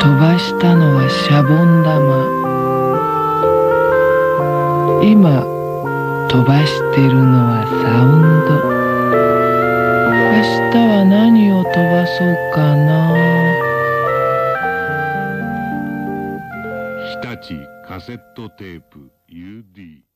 飛ばしたのはシャボン玉。今飛ばしてるのはサウンド。明日は何を飛ばそうかな。日立カセットテープ UD